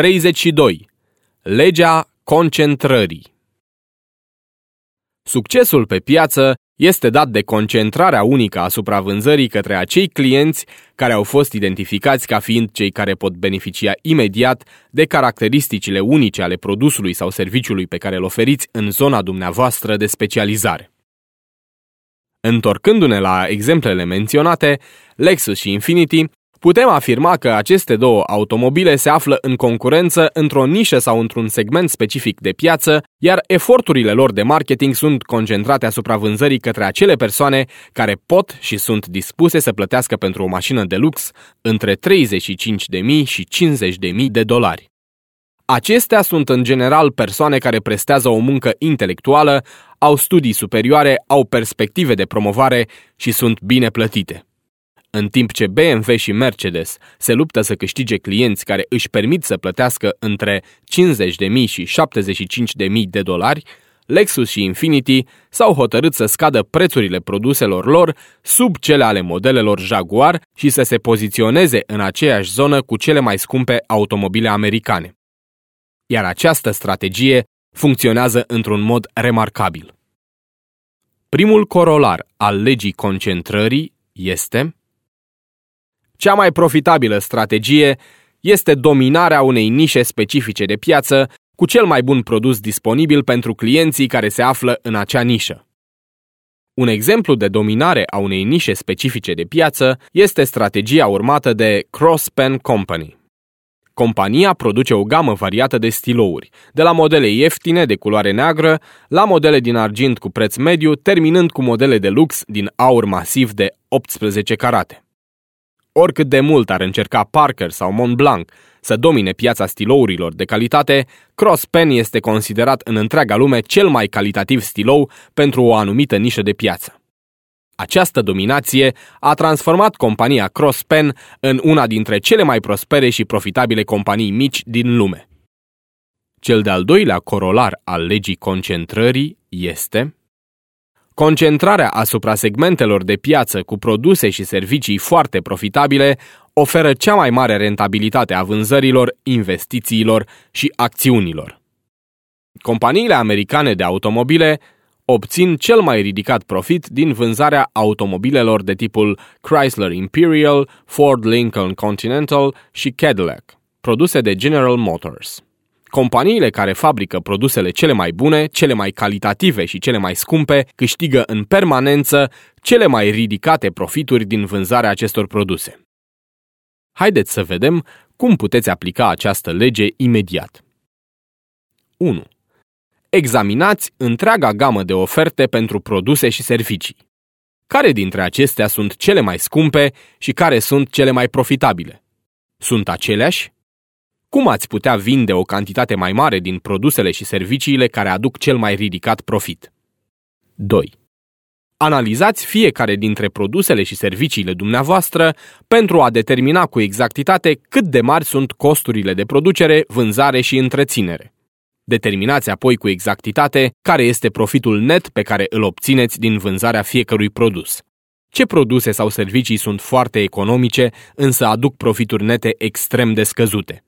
32. Legea concentrării Succesul pe piață este dat de concentrarea unică asupra vânzării către acei clienți care au fost identificați ca fiind cei care pot beneficia imediat de caracteristicile unice ale produsului sau serviciului pe care îl oferiți în zona dumneavoastră de specializare. Întorcându-ne la exemplele menționate, Lexus și Infinity Putem afirma că aceste două automobile se află în concurență într-o nișă sau într-un segment specific de piață, iar eforturile lor de marketing sunt concentrate asupra vânzării către acele persoane care pot și sunt dispuse să plătească pentru o mașină de lux între 35.000 și 50.000 de dolari. Acestea sunt în general persoane care prestează o muncă intelectuală, au studii superioare, au perspective de promovare și sunt bine plătite. În timp ce BMW și Mercedes se luptă să câștige clienți care își permit să plătească între 50.000 și 75.000 de dolari, Lexus și Infiniti s-au hotărât să scadă prețurile produselor lor sub cele ale modelelor Jaguar și să se poziționeze în aceeași zonă cu cele mai scumpe automobile americane. Iar această strategie funcționează într-un mod remarcabil. Primul corolar al legii concentrării este cea mai profitabilă strategie este dominarea unei nișe specifice de piață cu cel mai bun produs disponibil pentru clienții care se află în acea nișă. Un exemplu de dominare a unei nișe specifice de piață este strategia urmată de Crosspen Company. Compania produce o gamă variată de stilouri, de la modele ieftine de culoare neagră la modele din argint cu preț mediu, terminând cu modele de lux din aur masiv de 18 carate. Oricât de mult ar încerca Parker sau Montblanc să domine piața stilourilor de calitate, Cross Pen este considerat în întreaga lume cel mai calitativ stilou pentru o anumită nișă de piață. Această dominație a transformat compania Cross Pen în una dintre cele mai prospere și profitabile companii mici din lume. Cel de-al doilea corolar al legii concentrării este Concentrarea asupra segmentelor de piață cu produse și servicii foarte profitabile oferă cea mai mare rentabilitate a vânzărilor, investițiilor și acțiunilor. Companiile americane de automobile obțin cel mai ridicat profit din vânzarea automobilelor de tipul Chrysler Imperial, Ford Lincoln Continental și Cadillac, produse de General Motors. Companiile care fabrică produsele cele mai bune, cele mai calitative și cele mai scumpe câștigă în permanență cele mai ridicate profituri din vânzarea acestor produse. Haideți să vedem cum puteți aplica această lege imediat. 1. Examinați întreaga gamă de oferte pentru produse și servicii. Care dintre acestea sunt cele mai scumpe și care sunt cele mai profitabile? Sunt aceleași? Cum ați putea vinde o cantitate mai mare din produsele și serviciile care aduc cel mai ridicat profit? 2. Analizați fiecare dintre produsele și serviciile dumneavoastră pentru a determina cu exactitate cât de mari sunt costurile de producere, vânzare și întreținere. Determinați apoi cu exactitate care este profitul net pe care îl obțineți din vânzarea fiecărui produs. Ce produse sau servicii sunt foarte economice, însă aduc profituri nete extrem de scăzute?